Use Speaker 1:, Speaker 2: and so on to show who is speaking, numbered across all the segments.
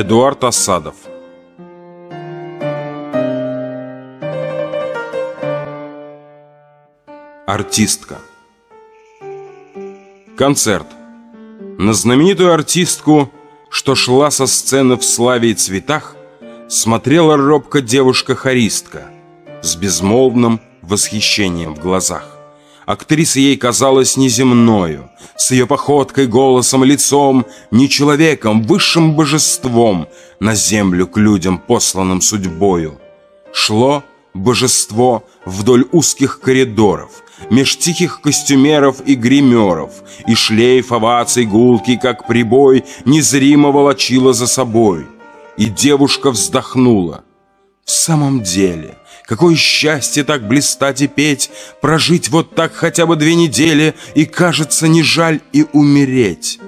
Speaker 1: Эдуард Осадов Артистка. Концерт. На знаменитую артистку, что шла со сцены в славе и цветах, смотрела робко девушка-хористка с безмолвным восхищением в глазах. Актриса ей казалась неземною, с ее походкой, голосом, лицом, не человеком, высшим божеством, на землю к людям, посланным судьбою. Шло божество вдоль узких коридоров, меж тихих костюмеров и гримеров, и шлейф оваций гулкий, как прибой, незримо волочила за собой. И девушка вздохнула. В самом деле, Какое счастье так блистать и петь, Прожить вот так хотя бы две недели, И, кажется, не жаль и умереть.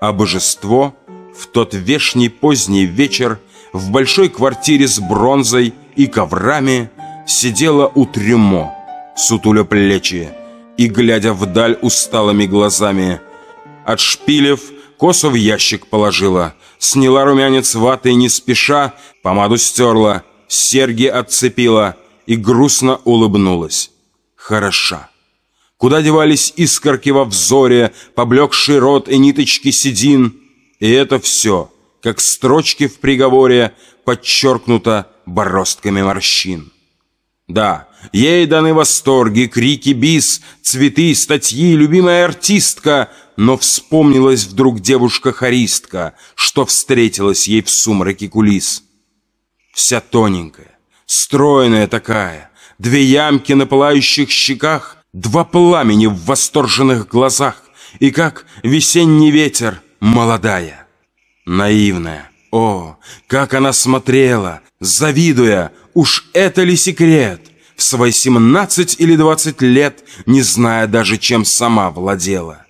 Speaker 1: А божество в тот вешний поздний вечер В большой квартире с бронзой и коврами Сидела у трюмо, сутуля плечи, И, глядя вдаль усталыми глазами, От шпилев косу в ящик положила, Сняла румянец ваты не спеша, Помаду стерла — серьги отцепила и грустно улыбнулась. Хороша. Куда девались искорки во взоре, поблекший рот и ниточки седин? И это все, как строчки в приговоре, подчеркнуто бороздками морщин. Да, ей даны восторги, крики, бис, цветы, статьи, любимая артистка, но вспомнилась вдруг девушка-хористка, что встретилась ей в сумраке кулис вся тоненькая, стройная такая, две ямки на пылающих щеках, два пламени в восторженных глазах, и как весенний ветер молодая, наивная. О, как она смотрела, завидуя, уж это ли секрет, в свои семнадцать или двадцать лет, не зная даже, чем сама владела.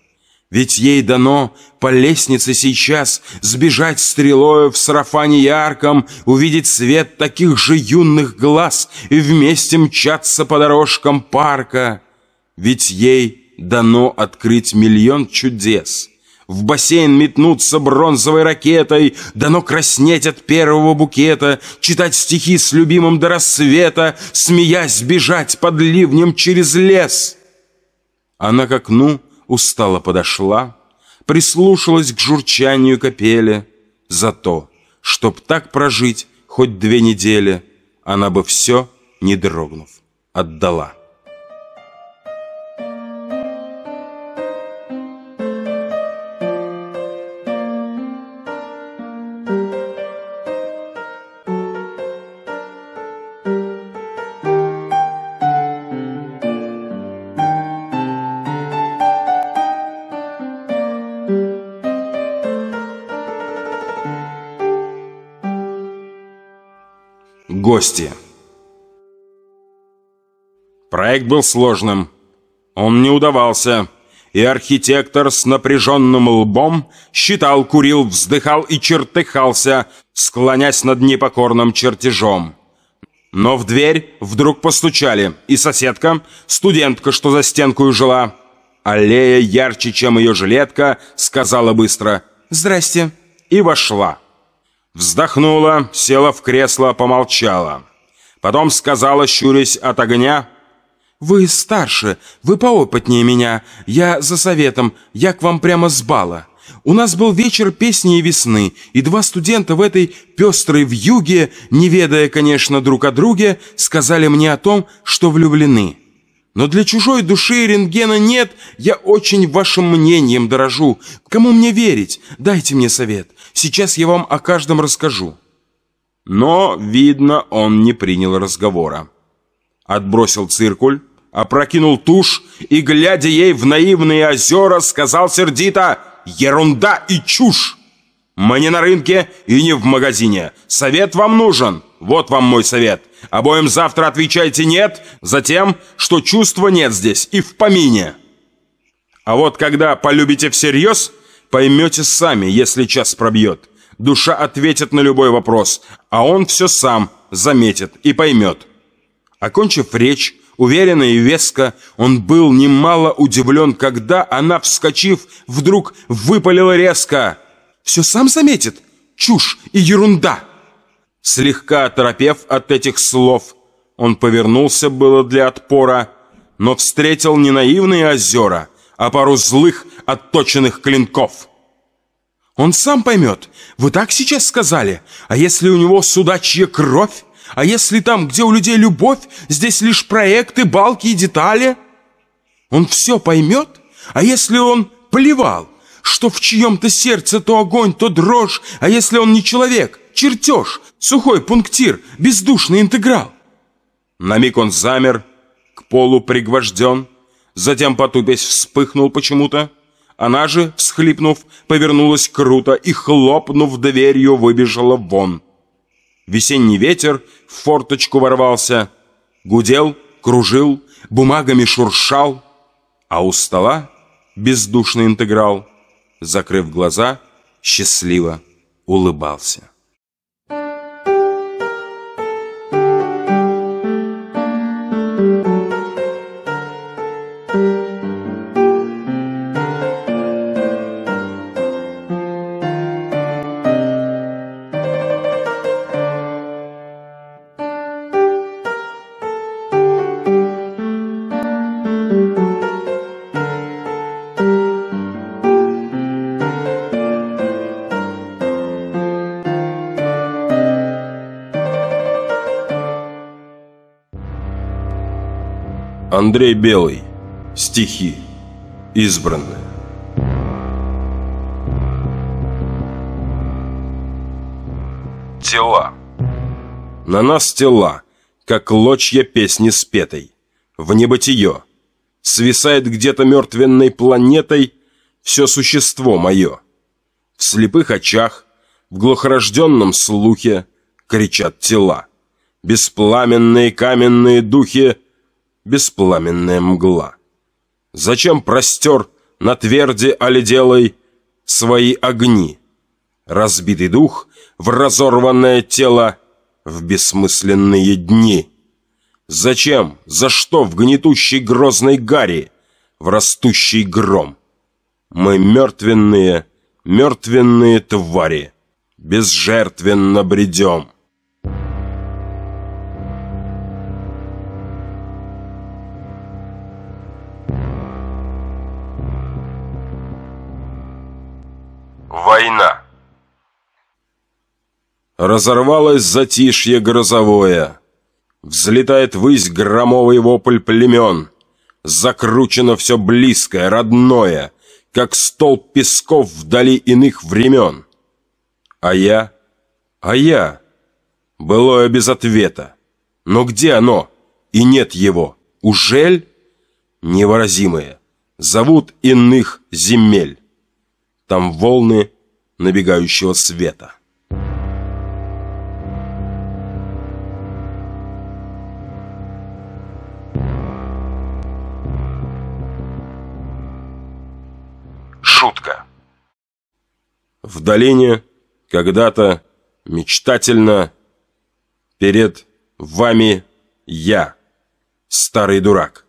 Speaker 1: Ведь ей дано по лестнице сейчас Сбежать стрелою в сарафане ярком, Увидеть свет таких же юных глаз И вместе мчаться по дорожкам парка. Ведь ей дано открыть миллион чудес. В бассейн метнуться бронзовой ракетой, Дано краснеть от первого букета, Читать стихи с любимым до рассвета, Смеясь бежать под ливнем через лес. Она к окну устало подошла, прислушалась к журчанию капели. За то, чтоб так прожить хоть две недели, она бы все, не дрогнув, отдала. Гости Проект был сложным. Он не удавался. И архитектор с напряженным лбом считал, курил, вздыхал и чертыхался, склонясь над непокорным чертежом. Но в дверь вдруг постучали, и соседка, студентка, что за стенку жила, аллея ярче, чем ее жилетка, сказала быстро «Здрасте» и вошла. Вздохнула, села в кресло, помолчала. Потом сказала, щурясь от огня, «Вы старше, вы поопытнее меня. Я за советом, я к вам прямо с бала. У нас был вечер песни и весны, и два студента в этой пестрой вьюге, не ведая, конечно, друг о друге, сказали мне о том, что влюблены». Но для чужой души рентгена нет, я очень вашим мнением дорожу. Кому мне верить? Дайте мне совет. Сейчас я вам о каждом расскажу». Но, видно, он не принял разговора. Отбросил циркуль, опрокинул тушь и, глядя ей в наивные озера, сказал сердито «Ерунда и чушь! Мы не на рынке и не в магазине. Совет вам нужен. Вот вам мой совет. Обоим завтра отвечайте «нет» за тем, что чувства нет здесь и в помине. А вот когда полюбите всерьез, поймете сами, если час пробьет. Душа ответит на любой вопрос, а он все сам заметит и поймет. Окончив речь, уверенно и веско, он был немало удивлен, когда она, вскочив, вдруг выпалила резко. «Все сам заметит? чушь и ерунда!» Слегка оторопев от этих слов, он повернулся было для отпора, но встретил не наивные озера, а пару злых отточенных клинков. «Он сам поймет. Вы так сейчас сказали? А если у него судачья кровь? А если там, где у людей любовь, здесь лишь проекты, балки и детали?» Он все поймет? А если он плевал, что в чьем-то сердце то огонь, то дрожь, а если он не человек, чертеж, сухой пунктир, бездушный интеграл? На миг он замер, к полу пригвожден, затем потупясь вспыхнул почему-то. Она же, всхлипнув, повернулась круто и, хлопнув дверью, выбежала вон. Весенний ветер в форточку ворвался, гудел, кружил, бумагами шуршал, а у стола бездушный интеграл, закрыв глаза, счастливо улыбался.
Speaker 2: Андрей Белый. Стихи. Избранные. Тела. На нас тела, как клочья песни спетой. В небытие. Свисает где-то мертвенной планетой все существо мое. В слепых очах, в глухорожденном слухе кричат тела. Беспламенные каменные духи беспламенная мгла. Зачем простер на тверди оледелой свои огни? Разбитый дух в разорванное тело в бессмысленные дни. Зачем, за что в гнетущей грозной гаре, в растущий гром? Мы мертвенные, мертвенные твари, безжертвенно бредем. Война. Разорвалось затишье грозовое. Взлетает ввысь громовый вопль племен. Закручено все близкое, родное, Как столб песков вдали иных времен. А я? А я? Былое без ответа. Но где оно? И нет его. Ужель? Невыразимые. Зовут иных земель. Там волны набегающего света. Шутка. В долине когда-то мечтательно перед вами я, старый дурак,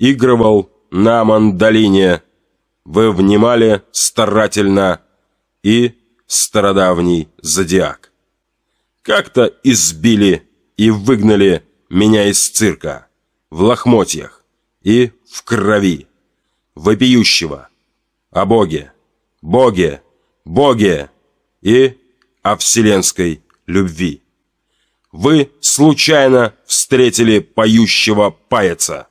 Speaker 2: игрывал на мандолине. Вы внимали старательно и стародавний зодиак. Как-то избили и выгнали меня из цирка в лохмотьях и в крови, вопиющего о Боге, Боге, Боге и о вселенской любви. Вы случайно встретили поющего паяца,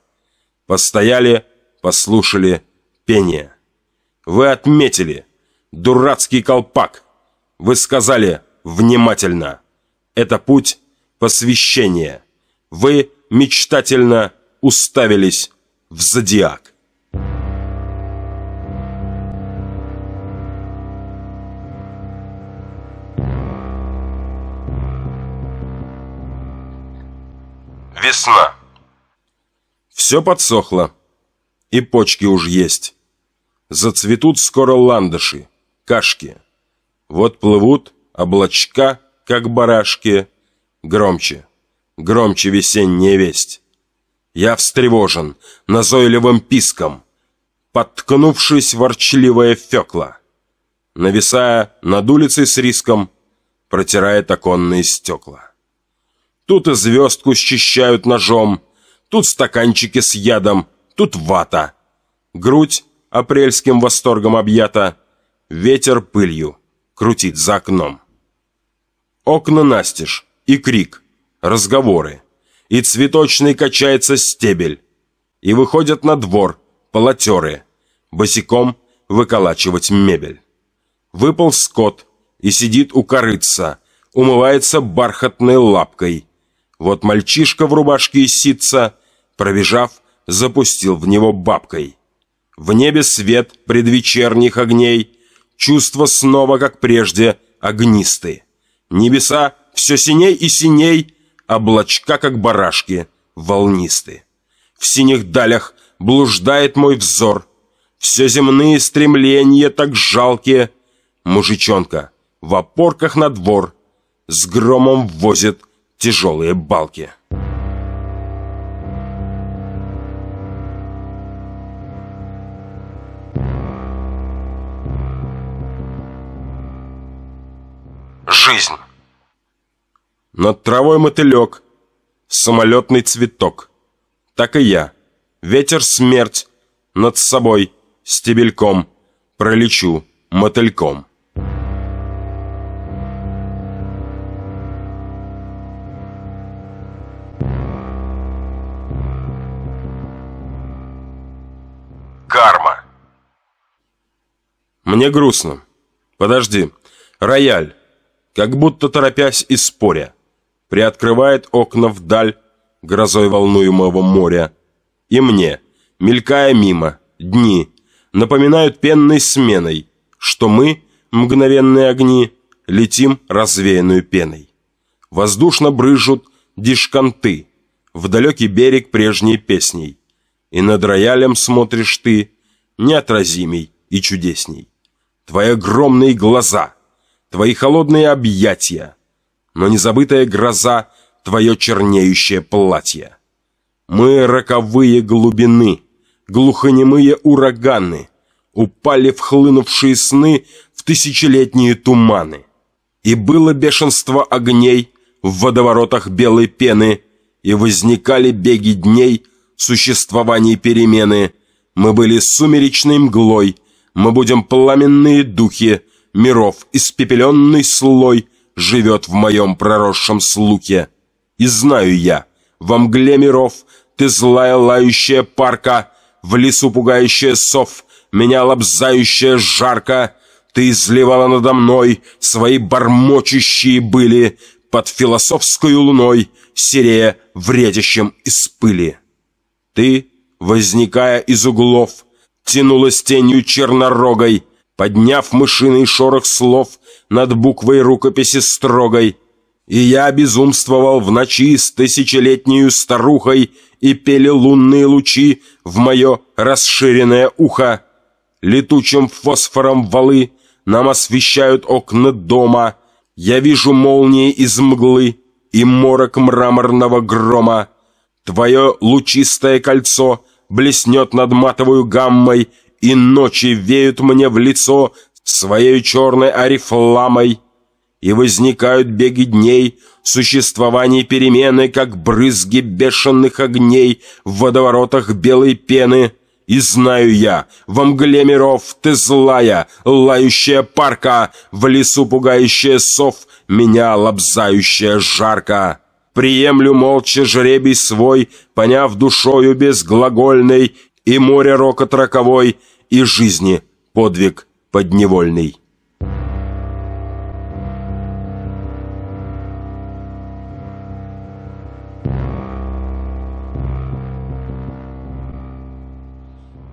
Speaker 2: постояли, послушали пение. Вы отметили – дурацкий колпак. Вы сказали внимательно. Это путь посвящения. Вы мечтательно уставились в зодиак. Весна. Все подсохло, и почки уж есть. Зацветут скоро ландыши кашки. Вот плывут облачка, как барашки. Громче, громче весенняя весть. Я встревожен назойливым писком, Подкнувшись ворчливая фекла. нависая над улицей с риском, протирает оконные стекла. Тут и звездку счищают ножом, тут стаканчики с ядом, тут вата. Грудь апрельским восторгом объята, ветер пылью крутит за окном. Окна настежь, и крик, разговоры, и цветочный качается стебель, и выходят на двор полотеры, босиком выколачивать мебель. Выпал скот и сидит у корыца, умывается бархатной лапкой. Вот мальчишка в рубашке и ситца, пробежав, запустил в него бабкой. В небе свет предвечерних огней, чувства снова, как прежде, огнисты. Небеса все синей и синей, облачка, как барашки, волнисты. В синих далях блуждает мой взор, все земные стремления так жалкие. Мужичонка в опорках на двор с громом возит тяжелые балки. Жизнь. Над травой мотылек, самолетный цветок. Так и я. Ветер смерть над собой стебельком пролечу мотыльком. Карма. Мне грустно. Подожди. Рояль как будто торопясь и споря, приоткрывает окна вдаль грозой волнуемого моря. И мне, мелькая мимо, дни напоминают пенной сменой, что мы, мгновенные огни, летим развеянную пеной. Воздушно брыжут дишканты, в далекий берег прежней песней, и над роялем смотришь ты, неотразимей и чудесней. Твои огромные глаза — твои холодные объятия, но незабытая гроза — твое чернеющее платье. Мы роковые глубины, глухонемые ураганы, упали в хлынувшие сны в тысячелетние туманы. И было бешенство огней в водоворотах белой пены, и возникали беги дней, существований перемены. Мы были сумеречной мглой, мы будем пламенные духи, миров испепеленный слой живет в моем проросшем слухе. И знаю я, во мгле миров ты злая лающая парка, в лесу пугающая сов, меня лобзающая жарко, ты изливала надо мной свои бормочущие были под философскую луной, серея вредящим из пыли. Ты, возникая из углов, тянулась тенью чернорогой, подняв мышиный шорох слов над буквой рукописи строгой. И я безумствовал в ночи с тысячелетнею старухой, и пели лунные лучи в мое расширенное ухо. Летучим фосфором валы нам освещают окна дома. Я вижу молнии из мглы и морок мраморного грома. Твое лучистое кольцо блеснет над матовую гаммой, и ночи веют мне в лицо своей черной арифламой, и возникают беги дней, существование перемены, как брызги бешеных огней в водоворотах белой пены. И знаю я, во мгле миров ты злая, лающая парка, в лесу пугающая сов, меня лобзающая жарко. Приемлю молча жребий свой, поняв душою безглагольной, и море рокот роковой, и жизни подвиг подневольный.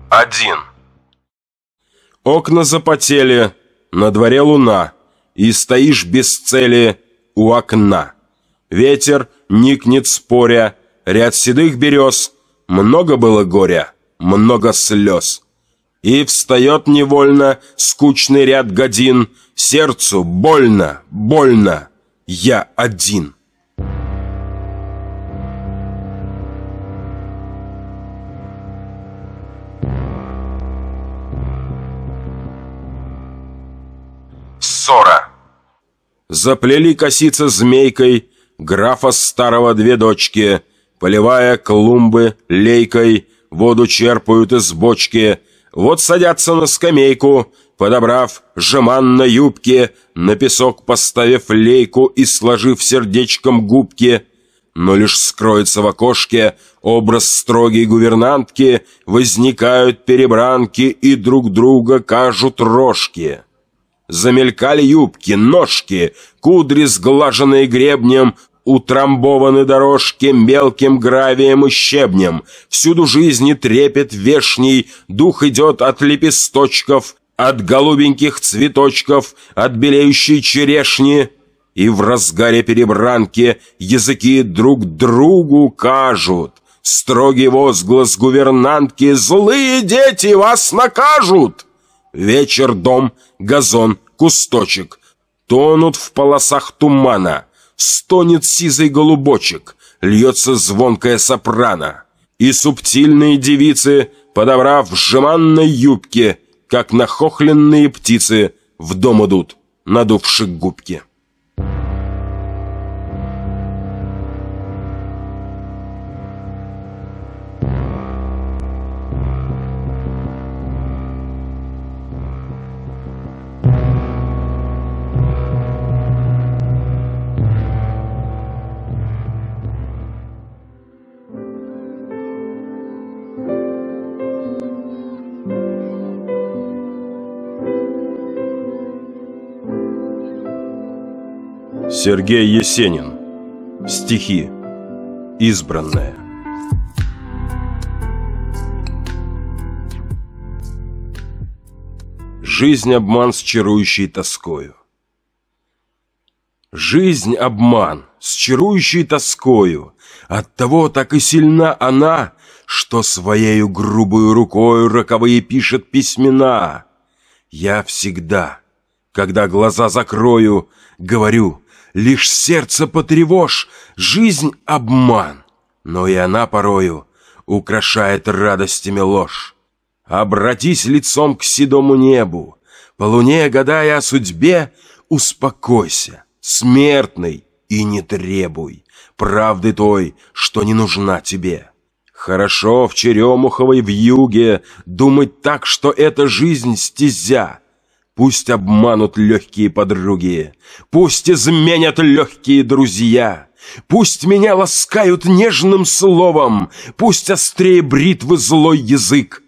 Speaker 2: Один. Окна запотели, на дворе луна, и стоишь без цели у окна. Ветер никнет споря, ряд седых берез, много было горя, много слез. И встает невольно скучный ряд годин, Сердцу больно, больно, я один. Заплели косицы змейкой графа старого две дочки, Поливая клумбы лейкой, воду черпают из бочки. Вот садятся на скамейку, подобрав жеман на юбке, на песок поставив лейку и сложив сердечком губки. Но лишь скроется в окошке образ строгой гувернантки, возникают перебранки и друг друга кажут рожки. Замелькали юбки, ножки, кудри, сглаженные гребнем, Утрамбованы дорожки мелким гравием и щебнем, Всюду жизни трепет вешний, Дух идет от лепесточков, От голубеньких цветочков, От белеющей черешни. И в разгаре перебранки Языки друг другу кажут. Строгий возглас гувернантки «Злые дети вас накажут!» Вечер, дом, газон, кусточек Тонут в полосах тумана — Стонет сизый голубочек, льется звонкая сопрано. И субтильные девицы, подобрав жеманной юбке, как нахохленные птицы, в дом идут, надувши губки.
Speaker 1: Сергей Есенин. Стихи. Избранная. Жизнь обман с чарующей тоскою. Жизнь обман с чарующей тоскою, Оттого так и сильна она, Что своею грубую рукою Роковые пишет письмена. Я всегда, когда глаза закрою, Говорю — Лишь сердце потревожь, жизнь — обман, но и она порою украшает радостями ложь. Обратись лицом к седому небу, по луне гадая о судьбе, успокойся, смертный, и не требуй. Правды той, что не нужна тебе. Хорошо в Черемуховой в юге думать так, что эта жизнь стезя, Пусть обманут легкие подруги, Пусть изменят легкие друзья, Пусть меня ласкают нежным словом, Пусть острее бритвы злой язык.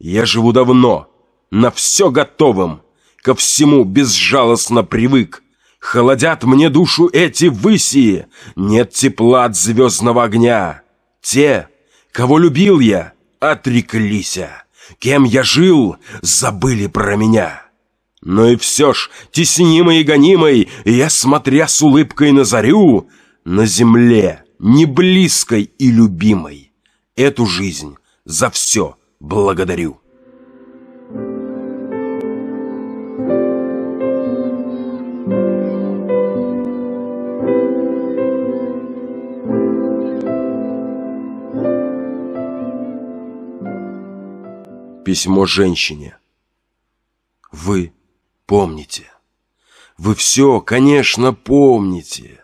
Speaker 1: Я живу давно, на все готовым, Ко всему безжалостно привык. Холодят мне душу эти выси, Нет тепла от звездного огня. Те, кого любил я, отреклися, Кем я жил, забыли про меня. Но и все ж, теснимый и гонимый, я, смотря с улыбкой на зарю, на земле, не близкой и любимой, эту жизнь за все благодарю. Письмо женщине. Вы помните. Вы все, конечно, помните,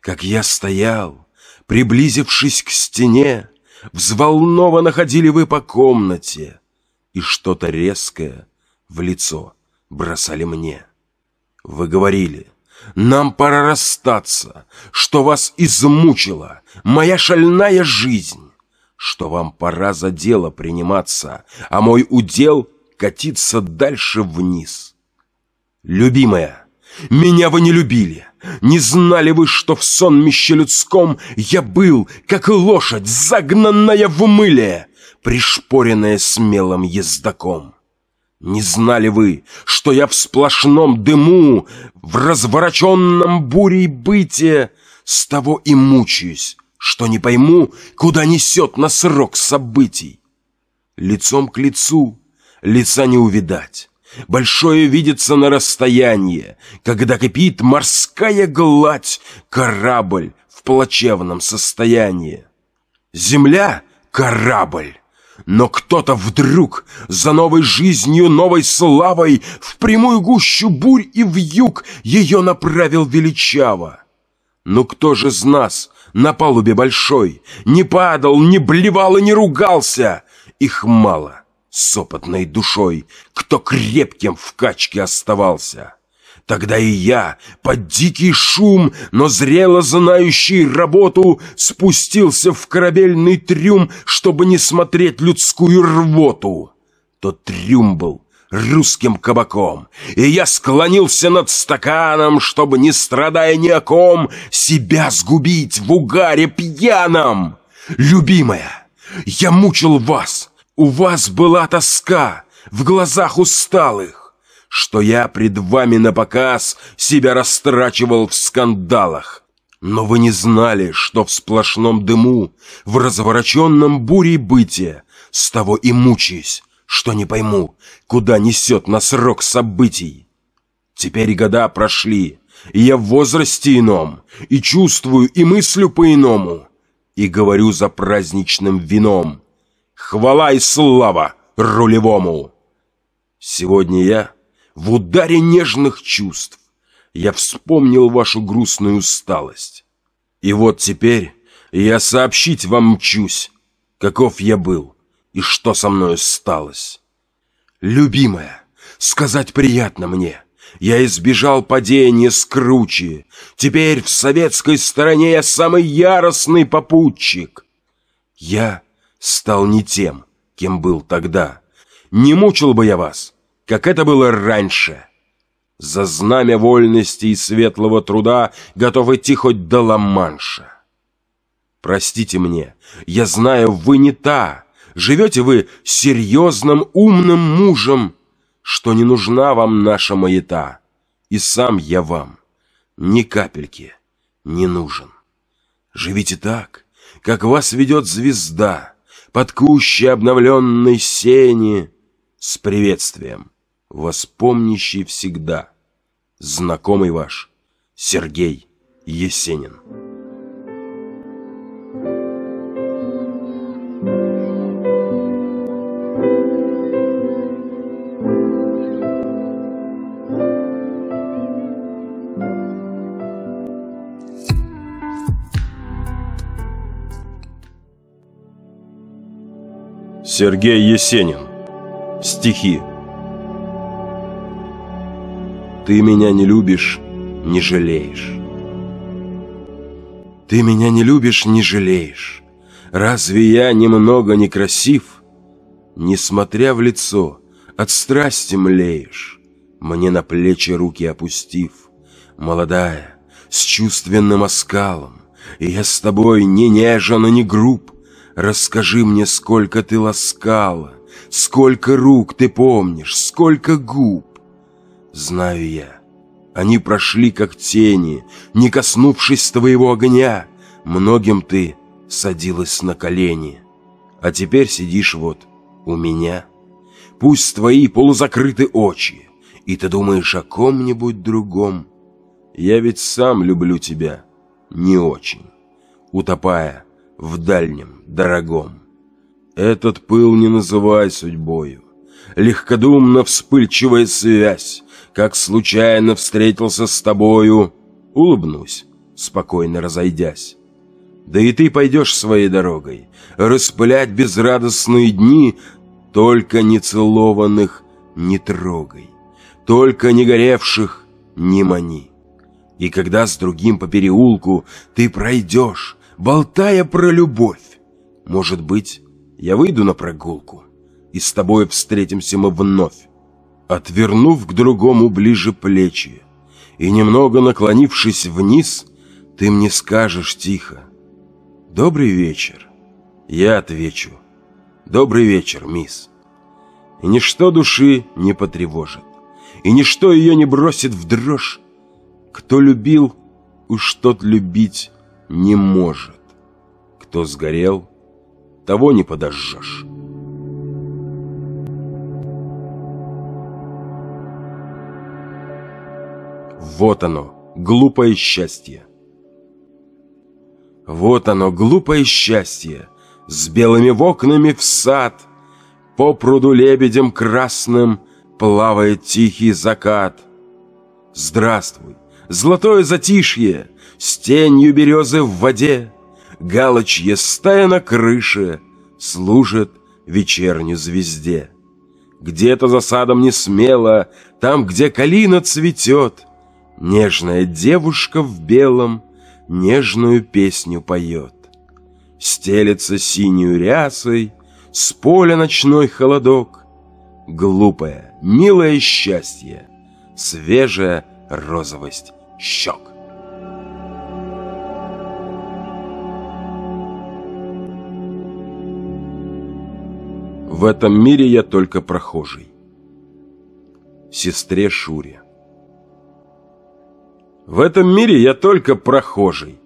Speaker 1: как я стоял, приблизившись к стене, взволнованно ходили вы по комнате и что-то резкое в лицо бросали мне. Вы говорили, нам пора расстаться, что вас измучила моя шальная жизнь, что вам пора за дело приниматься, а мой удел катиться дальше вниз. Любимая, меня вы не любили. Не знали вы, что в сонмище людском я был, как лошадь, загнанная в мыле, пришпоренная смелым ездаком. Не знали вы, что я в сплошном дыму, в развороченном бурей быте, с того и мучаюсь, что не пойму, куда несет нас срок событий. Лицом к лицу лица не увидать. Большое видится на расстоянии, когда кипит морская гладь, корабль в плачевном состоянии. Земля — корабль, Но кто-то вдруг за новой жизнью, новой славой В прямую гущу бурь и в юг ее направил величаво. Ну кто же из нас на палубе большой Не падал, не блевал и не ругался? Их мало с опытной душой, Кто крепким в качке оставался. Тогда и я, под дикий шум, но зрело знающий работу, спустился в корабельный трюм, чтобы не смотреть людскую рвоту. Тот трюм был русским кабаком, и я склонился над стаканом, чтобы, не страдая ни о ком, себя сгубить в угаре пьяном. Любимая, я мучил вас, у вас была тоска в глазах усталых, что я пред вами на показ себя растрачивал в скандалах. Но вы не знали, что в сплошном дыму, в развороченном буре бытия, с того и мучаюсь, что не пойму, куда несет нас рок событий. Теперь года прошли, и я в возрасте ином, и чувствую, и мыслю по-иному, и говорю за праздничным вином. Хвала и слава рулевому! Сегодня я в ударе нежных чувств я вспомнил вашу грустную усталость. И вот теперь я сообщить вам мчусь, каков я был и что со мною сталось. Любимая, сказать приятно мне, я избежал падения с кручи. Теперь в советской стороне я самый яростный попутчик. Я стал не тем, кем был тогда. Не мучил бы я вас, как это было раньше. За знамя вольности и светлого труда готов идти хоть до Ла-Манша. Простите мне, я знаю, вы не та. Живете вы серьезным, умным мужем, что не нужна вам наша маята. И сам я вам ни капельки не нужен. Живите так, как вас ведет звезда, под кущей обновленной сени, с приветствием воспомнящий всегда, знакомый ваш Сергей Есенин.
Speaker 2: Сергей Есенин. Стихи.
Speaker 1: Ты меня не любишь, не жалеешь. Ты меня не любишь, не жалеешь. Разве я немного некрасив? Несмотря в лицо, от страсти млеешь, Мне на плечи руки опустив. Молодая, с чувственным оскалом, я с тобой не нежен и не груб. Расскажи мне, сколько ты ласкала, Сколько рук ты помнишь, сколько губ. Знаю я, они прошли как тени, не коснувшись твоего огня. Многим ты садилась на колени, а теперь сидишь вот у меня. Пусть твои полузакрыты очи, и ты думаешь о ком-нибудь другом. Я ведь сам люблю тебя не очень, утопая в дальнем, дорогом. Этот пыл не называй судьбою, легкодумно вспыльчивая связь, как случайно встретился с тобою, улыбнусь, спокойно разойдясь. Да и ты пойдешь своей дорогой, распылять безрадостные дни, только нецелованных не трогай, только не горевших не мани. И когда с другим по переулку ты пройдешь, болтая про любовь, может быть, я выйду на прогулку, и с тобой встретимся мы вновь отвернув к другому ближе плечи, и немного наклонившись вниз, ты мне скажешь тихо «Добрый вечер». Я отвечу «Добрый вечер, мисс». И ничто души не потревожит, и ничто ее не бросит в дрожь. Кто любил, уж тот любить не может. Кто сгорел, того не подожжешь. Вот оно, глупое счастье. Вот оно, глупое счастье, с белыми окнами в сад, По пруду лебедем красным плавает тихий закат. Здравствуй, золотое затишье, с тенью березы в воде, Галочья стая на крыше служит вечерней звезде. Где-то за садом не смело, там, где калина цветет, Нежная девушка в белом нежную песню поет. Стелется синюю рясой, с поля ночной холодок, Глупое, милое счастье, свежая розовость щек. В этом мире я только прохожий. Сестре Шуре. В этом мире я только прохожий.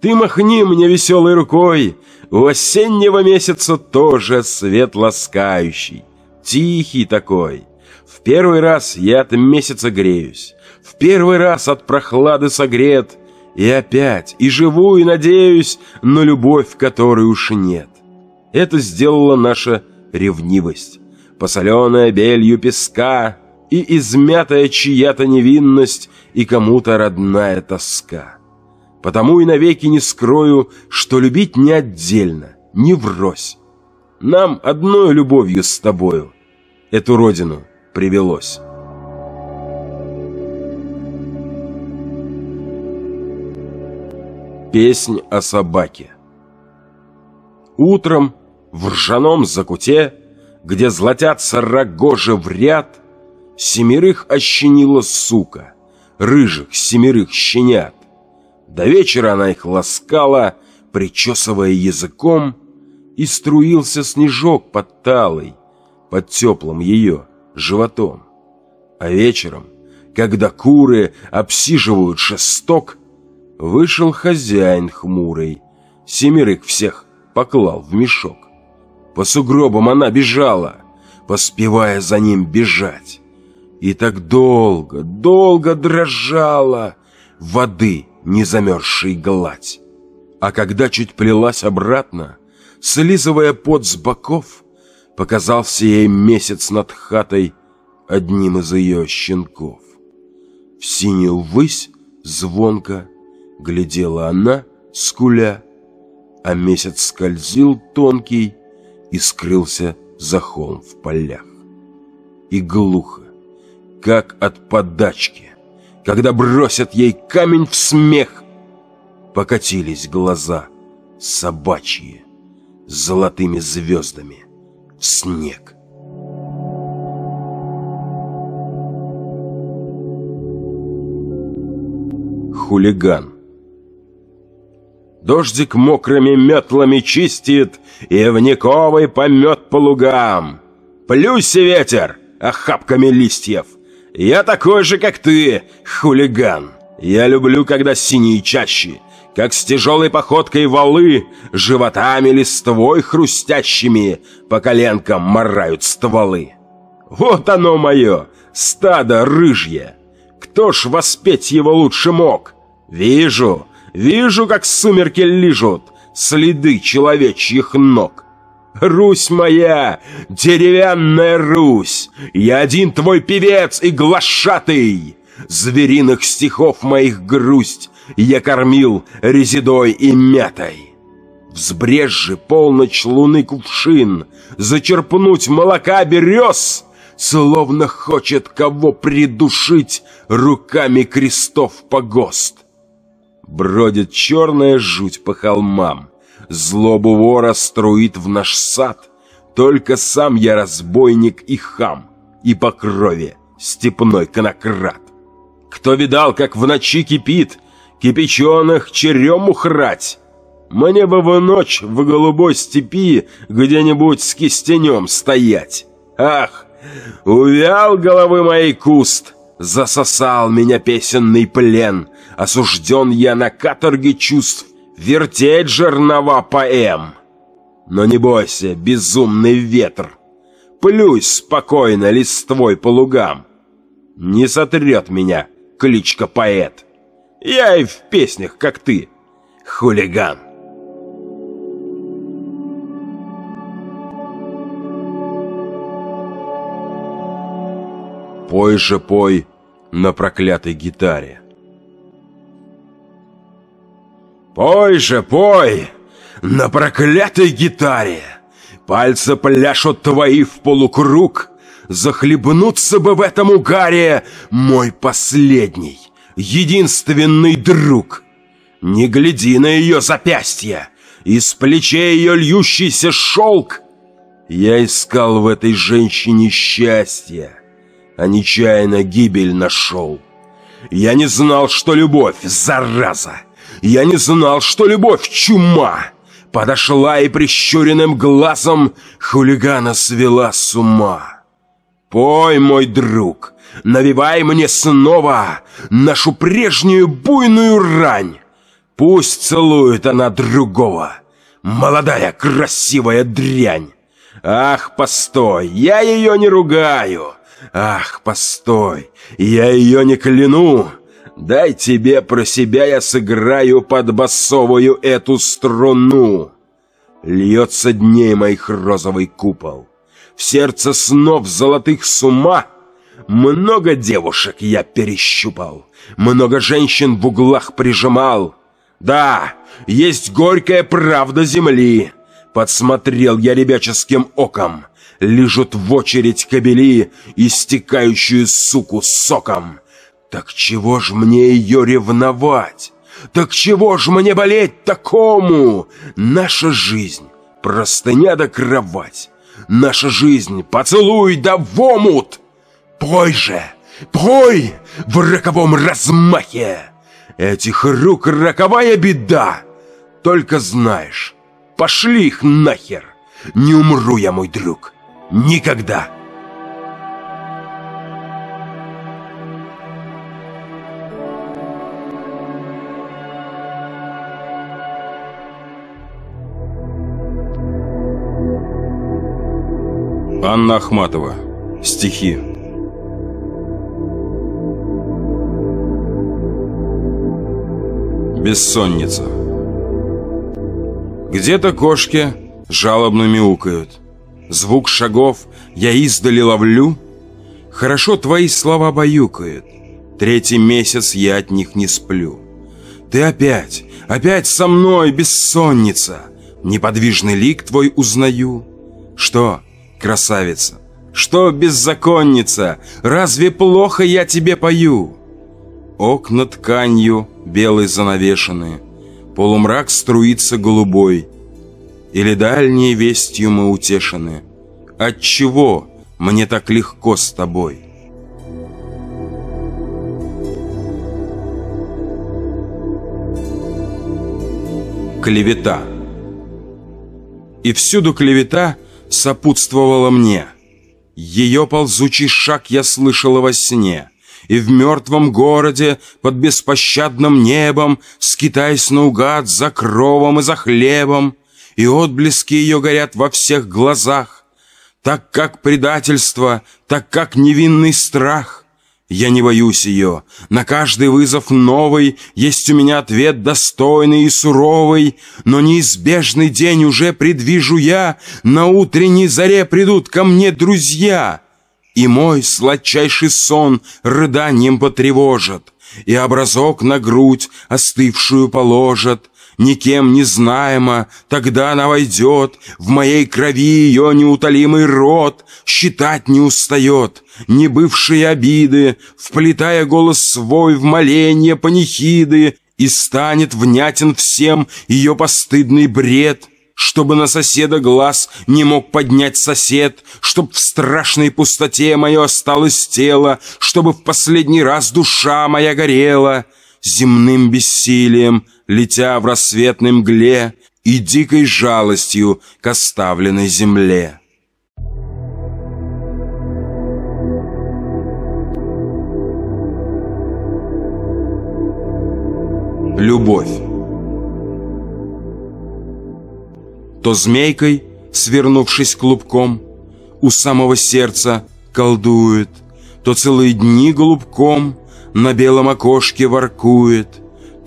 Speaker 1: Ты махни мне веселой рукой, У осеннего месяца тоже свет ласкающий, Тихий такой. В первый раз я от месяца греюсь, В первый раз от прохлады согрет, И опять, и живу, и надеюсь, Но любовь, которой уж нет. Это сделала наша ревнивость, посоленная белью песка и измятая чья-то невинность и кому-то родная тоска. Потому и навеки не скрою, что любить не отдельно, не врозь. Нам одной любовью с тобою эту родину привелось. Песнь о собаке Утром в ржаном закуте, где златятся рогожи в ряд, семерых ощенила сука, рыжих семерых щенят. До вечера она их ласкала, причесывая языком, и струился снежок под талой, под теплым ее животом. А вечером, когда куры обсиживают шесток, вышел хозяин хмурый, семерых всех поклал в мешок. По сугробам она бежала, поспевая за ним бежать. И так долго, долго дрожала воды незамерзшей гладь. А когда чуть плелась обратно, слизывая пот с боков, показался ей месяц над хатой одним из ее щенков. В синюю высь звонко глядела она, скуля, а месяц скользил тонкий и скрылся за холм в полях. И глухо, как от подачки, когда бросят ей камень в смех, покатились глаза собачьи с золотыми звездами в снег. Хулиган Дождик мокрыми метлами чистит И вниковый помет по лугам. Плюси ветер охапками листьев. Я такой же, как ты, хулиган. Я люблю, когда синие чащи, как с тяжелой походкой валы, животами листвой хрустящими по коленкам морают стволы. Вот оно мое, стадо рыжье. Кто ж воспеть его лучше мог? Вижу, Вижу, как сумерки лижут следы человечьих ног. Русь моя, деревянная Русь, я один твой певец и глашатый. Звериных стихов моих грусть я кормил резидой и мятой. Взбрежжи полночь луны кувшин, зачерпнуть молока берез, словно хочет кого придушить руками крестов погост. Бродит черная жуть по холмам. Злобу вора струит в наш сад. Только сам я разбойник и хам, И по крови степной конократ. Кто видал, как в ночи кипит Кипяченых черему храть? Мне бы в ночь в голубой степи Где-нибудь с кистенем стоять. Ах, увял головы моей куст — Засосал меня песенный плен, Осужден я на каторге чувств, Вертеть жернова поэм. Но не бойся, безумный ветр, Плюсь спокойно листвой по лугам. Не сотрет меня кличка поэт. Я и в песнях, как ты, хулиган.
Speaker 2: Пой же, пой на проклятой гитаре. Пой же, пой на проклятой гитаре. Пальцы пляшут твои в полукруг. Захлебнуться бы в этом угаре мой последний, единственный друг. Не гляди на ее запястье, из плечей ее льющийся шелк. Я искал в этой женщине счастье, а нечаянно гибель нашел. Я не знал, что любовь — зараза. Я не знал, что любовь — чума. Подошла и прищуренным глазом хулигана свела с ума. Пой, мой друг, навивай мне снова нашу прежнюю буйную рань. Пусть целует она другого, молодая красивая дрянь. Ах, постой, я ее не ругаю. Ах, постой, я ее не кляну. Дай тебе про себя я сыграю под басовую эту струну. Льется дней моих розовый купол. В сердце снов золотых с ума Много девушек я перещупал, Много женщин в углах прижимал. Да, есть горькая правда земли. Подсмотрел я ребяческим оком. Лежат в очередь кобели, истекающую суку соком. Так чего ж мне ее ревновать? Так чего ж мне болеть такому? Наша жизнь — простыня да кровать. Наша жизнь — поцелуй да в омут. Пой же, пой в роковом размахе. Этих рук роковая беда. Только знаешь, пошли их нахер. Не умру я, мой друг, никогда.
Speaker 1: Анна Ахматова. Стихи. Бессонница. Где-то кошки жалобно мяукают. Звук шагов я издали ловлю. Хорошо твои слова баюкают. Третий месяц я от них не сплю. Ты опять, опять со мной, бессонница. Неподвижный лик твой узнаю. Что, красавица? Что, беззаконница? Разве плохо я тебе пою? Окна тканью белой занавешены, Полумрак струится голубой. Или дальней вестью мы утешены? Отчего мне так легко с тобой? Клевета И всюду клевета сопутствовала мне. Ее ползучий шаг я слышала во сне — и в мертвом городе под беспощадным небом, скитаясь наугад за кровом и за хлебом, и отблески ее горят во всех глазах, так как предательство, так как невинный страх. Я не боюсь ее, на каждый вызов новый Есть у меня ответ достойный и суровый, Но неизбежный день уже предвижу я, На утренней заре придут ко мне друзья — и мой сладчайший сон рыданием потревожат, И образок на грудь остывшую положат, Никем не знаемо, тогда она войдет, В моей крови ее неутолимый рот Считать не устает, не бывшие обиды, Вплетая голос свой в моленье панихиды, И станет внятен всем ее постыдный бред — чтобы на соседа глаз не мог поднять сосед, Чтоб в страшной пустоте мое осталось тело, Чтобы в последний раз душа моя горела, Земным бессилием, летя в рассветной мгле И дикой жалостью к оставленной земле. Любовь то змейкой, свернувшись клубком, у самого сердца колдует, то целые дни голубком на белом окошке воркует,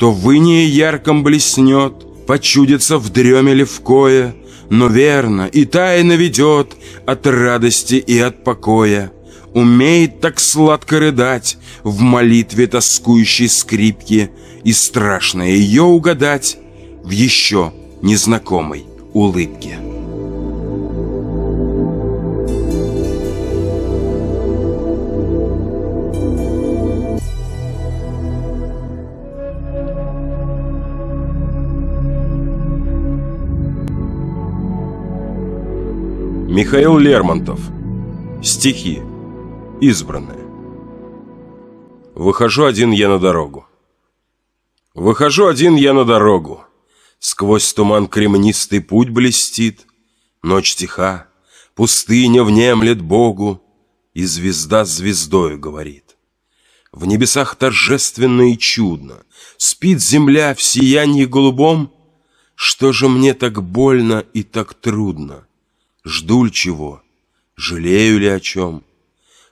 Speaker 1: то в инее ярком блеснет, почудится в дреме левкое, но верно и тайно ведет от радости и от покоя. Умеет так сладко рыдать В молитве тоскующей скрипки И страшно ее угадать В еще незнакомой улыбке.
Speaker 2: Михаил Лермонтов. Стихи. Избранные. Выхожу один я на дорогу. Выхожу один я на дорогу. Сквозь туман кремнистый путь блестит. Ночь тиха, пустыня внемлет Богу, И звезда звездою говорит. В небесах торжественно и чудно Спит земля в сиянии голубом. Что же мне так больно и так трудно? Жду ли чего? Жалею ли о чем?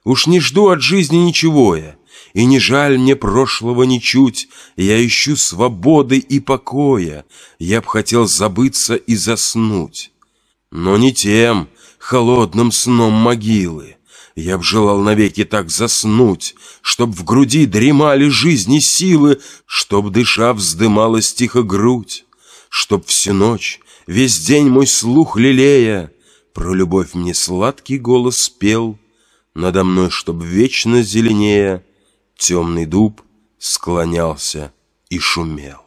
Speaker 2: Уж не жду от жизни ничего я, И не жаль мне прошлого ничуть. Я ищу свободы и покоя, Я б хотел забыться и заснуть. Но не тем холодным сном могилы, Я б желал навеки так заснуть, Чтоб в груди дремали жизни силы, Чтоб, дыша, вздымалась тихо грудь, Чтоб всю ночь, весь день мой слух лелея, про любовь мне сладкий голос пел, Надо мной, чтоб вечно зеленее, Темный дуб склонялся и шумел.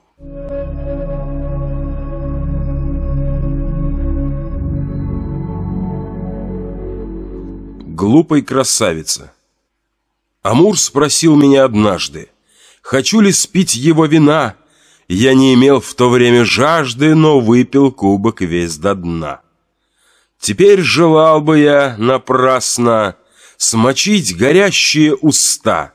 Speaker 2: Глупой красавица Амур спросил меня однажды, Хочу ли спить его вина? Я не имел в то время жажды, Но выпил кубок весь до дна. Теперь желал бы я напрасно Смочить горящие уста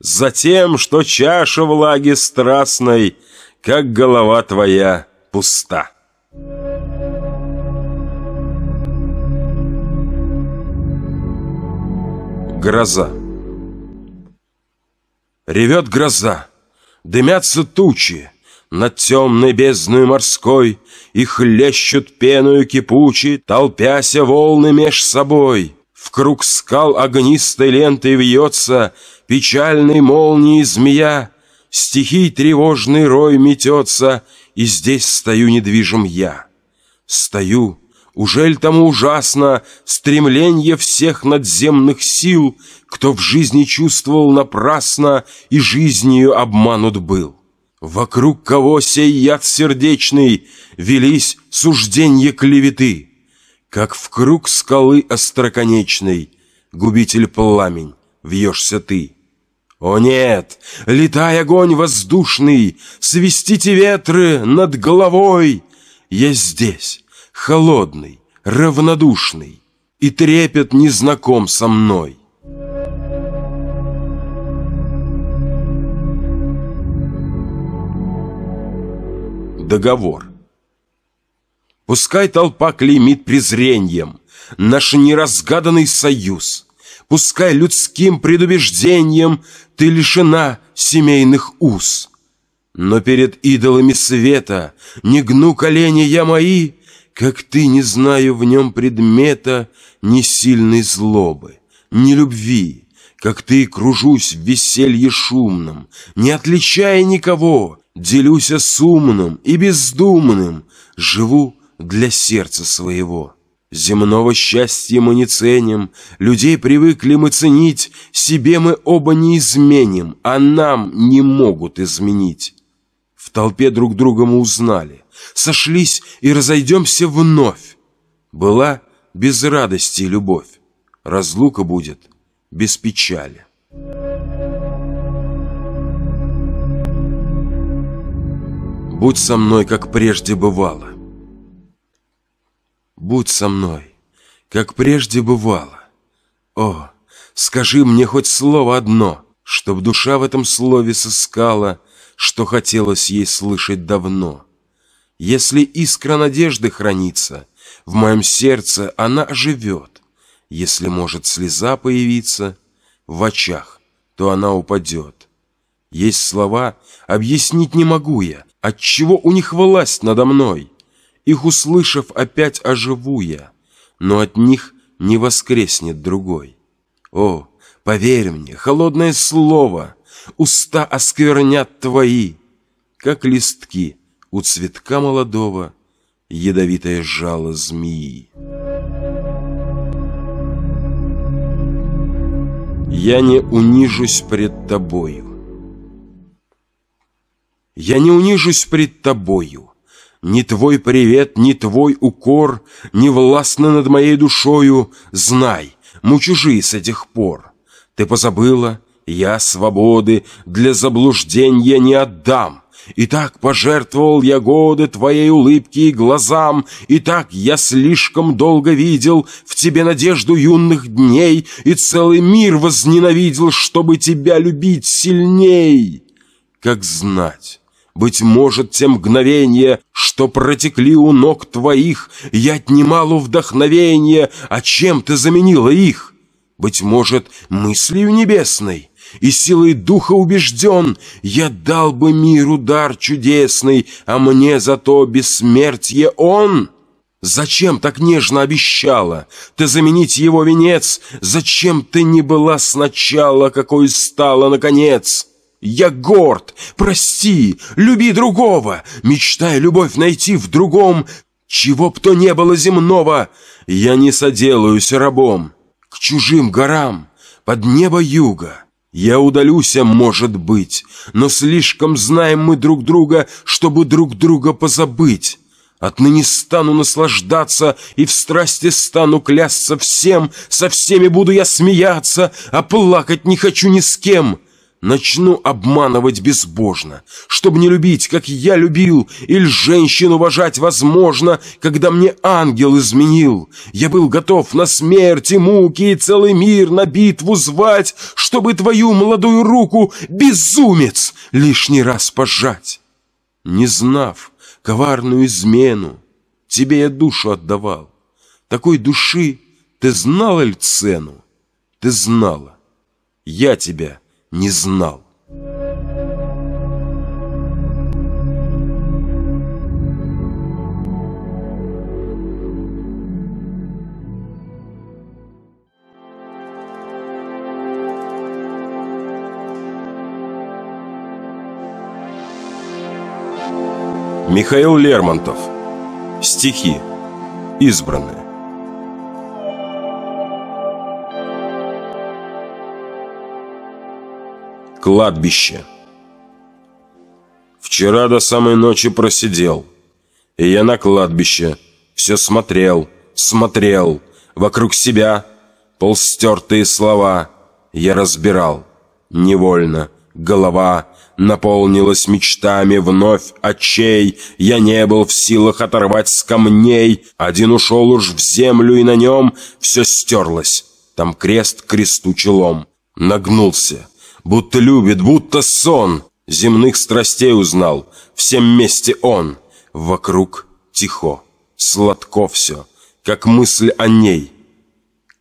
Speaker 2: Затем, что чаша влаги страстной Как голова твоя пуста. Гроза Ревет гроза, дымятся тучи, над темной бездной морской И хлещут пеную кипучи, толпяся волны меж собой. В круг скал огнистой лентой вьется Печальной молнией змея, Стихий тревожный рой метется, И здесь стою недвижим я. Стою, ужель тому ужасно Стремление всех надземных сил, Кто в жизни чувствовал напрасно И жизнью обманут был. Вокруг кого сей яд сердечный Велись сужденья клеветы, Как в круг скалы остроконечной Губитель пламень, вьешься ты. О нет, летай огонь воздушный, Свистите ветры над головой, Я здесь, холодный, равнодушный, И трепет незнаком со мной. Договор. Пускай толпа клеймит презрением Наш неразгаданный союз. Пускай людским предубеждением Ты лишена семейных уз. Но перед идолами света Не гну колени я мои, Как ты не знаю в нем предмета Ни сильной злобы, ни любви, Как ты кружусь в веселье шумном, Не отличая никого, Делюся с умным и бездумным, Живу для сердца своего. Земного счастья мы не ценим, Людей привыкли мы ценить, Себе мы оба не изменим, А нам не могут изменить. В толпе друг друга мы узнали, Сошлись и разойдемся вновь. Была без радости любовь, Разлука будет без печали. Будь со мной, как прежде бывало. Будь со мной, как прежде бывало. О, скажи мне хоть слово одно, Чтоб душа в этом слове сыскала, Что хотелось ей слышать давно. Если искра надежды хранится, В моем сердце она оживет. Если может слеза появиться В очах, то она упадет. Есть слова, объяснить не могу я, Отчего у них власть надо мной? Их услышав, опять оживу я, но от них не воскреснет другой.
Speaker 1: О, поверь мне, холодное слово, Уста осквернят твои, Как листки у цветка молодого Ядовитое жало змеи. Я не унижусь пред тобою. Я не унижусь пред тобою. Ни твой привет, ни твой укор Не властны над моей душою. Знай, мы чужие с этих пор. Ты позабыла, я свободы Для заблуждения не отдам. И так пожертвовал я годы твоей улыбки и глазам, И так я слишком долго видел в тебе надежду юных дней, И целый мир возненавидел, чтобы тебя любить сильней. Как знать, быть может, те мгновения, что протекли у ног твоих, Я отнимал вдохновения, а чем ты заменила их? Быть может, мыслью небесной — и силой духа убежден, я дал бы миру дар чудесный, а мне зато бессмертие он. Зачем так нежно обещала ты заменить его венец? Зачем ты не была сначала, какой стала наконец? Я горд, прости, люби другого, мечтай любовь найти в другом, чего б то не было земного, я не соделаюсь рабом. К чужим горам, под небо юга, я удалюся, может быть, но слишком знаем мы друг друга, чтобы друг друга позабыть. Отныне стану наслаждаться и в страсти стану клясться всем, со всеми буду я смеяться, а плакать не хочу ни с кем. Начну обманывать безбожно, чтобы не любить, как я любил, Или женщин уважать возможно, когда мне ангел изменил. Я был готов на смерть и муки, и целый мир на битву звать, Чтобы твою молодую руку, безумец, лишний раз пожать. Не знав коварную измену, тебе я душу отдавал. Такой души ты знала ли цену? Ты знала. Я тебя не знал.
Speaker 2: Михаил Лермонтов. Стихи. Избранные. Кладбище. Вчера до самой ночи просидел, и я на кладбище все смотрел, смотрел, вокруг себя полстертые слова я разбирал. Невольно голова наполнилась мечтами вновь очей. Я не был в силах оторвать с камней. Один ушел уж в землю, и на нем все стерлось. Там крест кресту челом. Нагнулся, Будто любит, будто сон. Земных страстей узнал Всем месте он. Вокруг тихо, сладко все Как мысль о ней.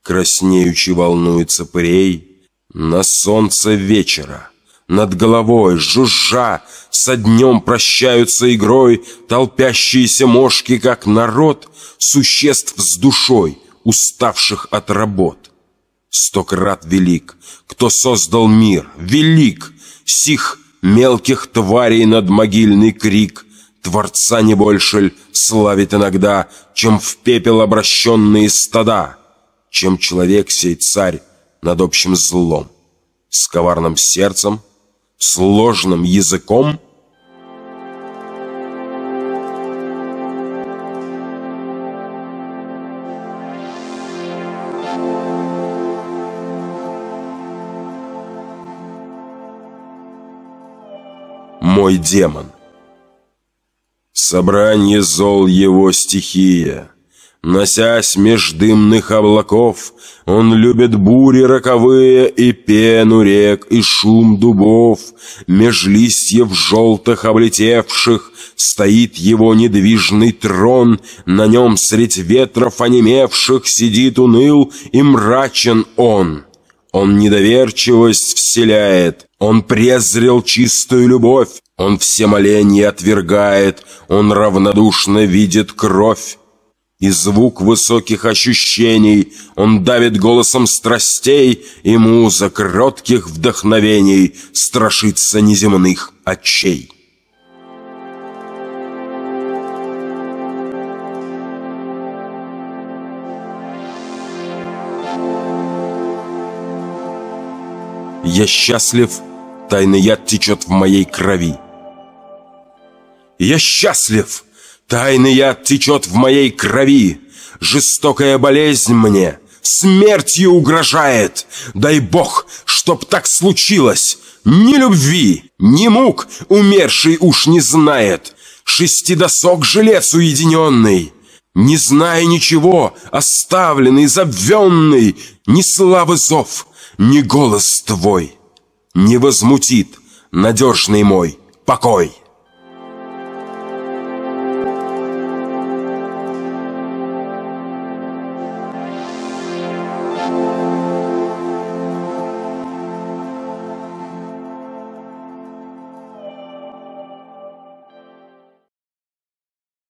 Speaker 2: Краснеючи волнуется пырей На солнце вечера Над головой жужжа Со днем прощаются игрой Толпящиеся мошки, как народ Существ с душой Уставших от работ сто крат велик, кто создал мир, велик, сих мелких тварей над могильный крик, Творца не больше ль славит иногда, чем в пепел обращенные стада, чем человек сей царь над общим злом, с коварным сердцем, сложным языком — мой демон. Собрание зол его стихия. Носясь меж дымных облаков, Он любит бури роковые И пену рек, и шум дубов. Меж листьев желтых облетевших Стоит его недвижный трон, На нем средь ветров онемевших Сидит уныл и мрачен он. Он недоверчивость вселяет, Он презрел чистую любовь, Он все моления отвергает, Он равнодушно видит кровь. И звук высоких ощущений Он давит голосом страстей, И муза кротких вдохновений Страшится неземных очей. Я счастлив, тайный яд течет в моей крови. Я счастлив, тайный яд течет в моей крови. Жестокая болезнь мне смертью угрожает. Дай Бог, чтоб так случилось. Ни любви, ни мук умерший уж не знает. Шестидосок жилец уединенный. Не зная ничего, оставленный, забвенный, Ни славы зов, ни голос твой Не возмутит надежный мой покой.